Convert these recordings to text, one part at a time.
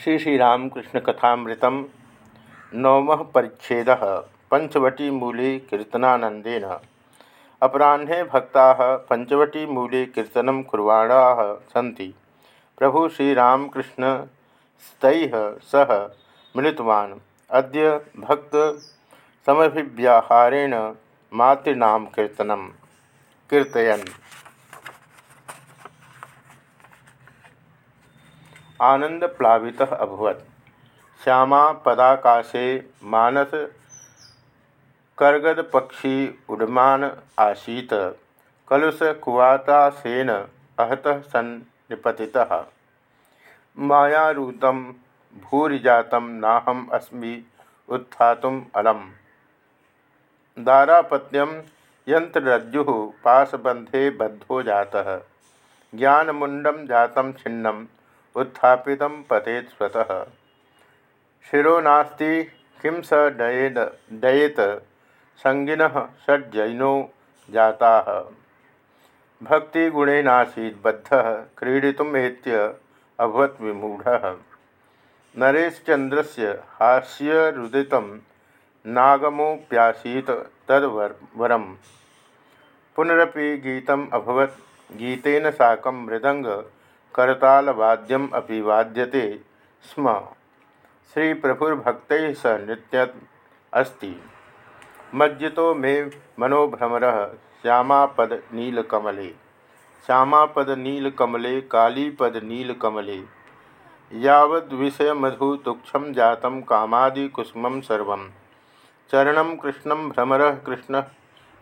श्री श्रीरामकृष्ण कथामृत नवम परिच्छेद पंचवटी मूले कीर्तनानंदेन अपराह्ने भक्ता पंचवटी मूले कीर्तन कुर्वाणा सी प्रभु श्रीरामकृष्ण सह मिलितवान्। अद्य भक्त समभिव्याहारेण मातृनाम कीर्तन कीर्तयन्। आनंद प्लावित अभवत। श्यामा पदाकाशे मानस कर्गद पक्षी उड्यमान आसीत। कलुष कुवातासेन अहत सन् निपतितः मायारूत भूरिजात नाहम अस्मि उत्थातुम अलम। दारापत्यम यंत्ररज्जु पाशबंधे बद्धो जाता। ज्ञानमुंडम जातम छिन्नम उत्थापित पतेत स्वतः। शिरो नास्ति, किं स डयेद डयेत? संगिन षड्जैनो जाता। भक्तिगुणेनासीत् बद्ध क्रीडितुमेत्य अभवत विमूढ़। नरेशचंद्र से हास्यरुदित नागमोप्यासीत तदवरम पुनरपि गीतम अभवत, गीतेन साकं मृदंग करतालवाद्यम अपि वाद्यते स्म। श्री प्रभुर्भक्त स नृत्य अस्ति। मज्जितो मे मनोभ्रमर श्यामापद नीलकमले श्यामापद नीलकमले कालीपद नीलकमले मधु तुक्षम जात कामादिकुसुम सर्व चरण कृष्ण भ्रमर कृष्ण,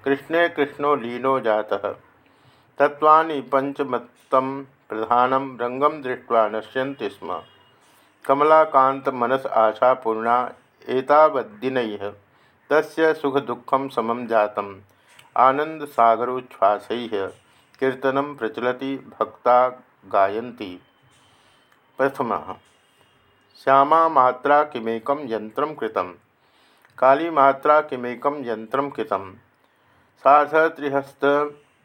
कृष्णे कृष्णो लीनो जाता। तत्वानि पंचमत्तम प्रधानम रंगम दृष्ट्वा नश्यन्ति स्म। कमलाकांत मनस आशा पूर्णा एतावद्दिन तस्य सुखदुःखं समं जातम्। आनन्दसागरोच्छ्वासैः कीर्तनं प्रचलति, भक्ता गायन्ति। प्रथमः श्यामात्रा किमेकं यन्त्रं कृतं कालीमात्रा किमेकं यन्त्रं कृतं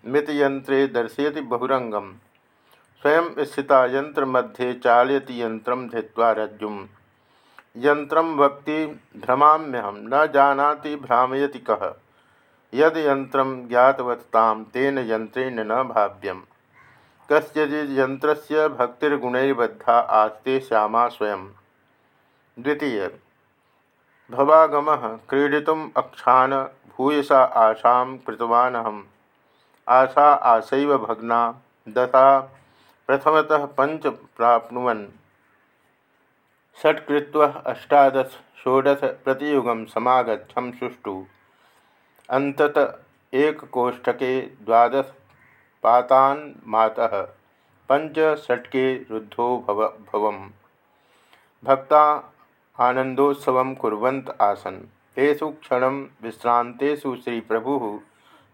सार्धत्रिहस्तमितयन्त्रे दर्शयति बहुरंगम स्वयं स्थिता यंत्र मध्ये चालयति यंत्र धिवा रज्जु यंत्र वक्ति भ्रमाम्यहम न जानाति भ्रामयति कह यद यंत्र ज्ञातवत्ता, तेन यंत्रेण न भाव्यम। कस्यचियंत्र भक्तिर्गुणैर्बद्धा आस्ते श्यामा स्वयं द्वितीय, भवागम क्रीडितुम अक्षान, भूयसा आशा कृतवानहम। आशा आसैव भगना दशा प्रथमतः पंच प्राप्नुवन। षट्कृत्व अष्टादश षोडश प्रतियुगम समागछम सुष्टु अंतत एक कोष्ठके द्वादश पातान मातः पंच षट्के रुद्धो भव भवम। भक्ता आनंदोत्सव कुर्वन्त आसन। तेषु क्षण विश्रांतेषु श्री प्रभु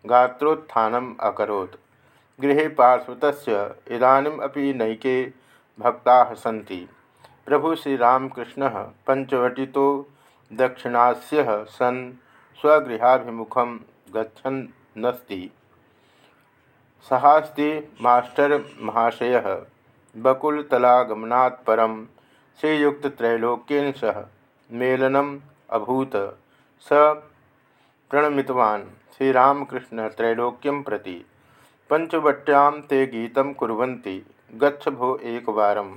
गात्रोत्थानम अकरोत्। गृह पार्श्वत इदानीमपि नैके भक्ता सी प्रभु श्रीरामकृष्ण पंचवटी दक्षिणास्य सन् स्वगृहाभिमुखं गच्छन्नस्ति। सहास्ति मास्टर महाशय बकुलतलागमनात् परं श्रीयुक्तत्रैलोक्येन सह मेलनम अभूत। स प्रणमितवान्। श्रीरामकृष्ण त्रैलोक्यं प्रति। पंचवट्यां ते गीत कुर्वन्ति। गच्छ भो एकवारं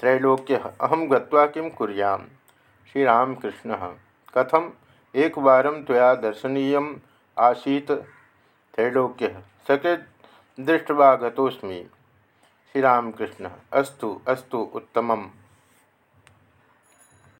त्रैलोक्य। अहम गत्वा किं कुर्यां श्रीरामकृष्ण। कथम? एक बारम तया दर्शनीय आसीत। त्रैलोक्य। सके दृष्टवा गतोस्मी श्रीरामकृष्ण। अस्तु अस्तु उत्तम